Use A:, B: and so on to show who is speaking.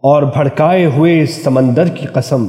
A: اور بھڑکائے ہوئے اس سمندر کی قسم۔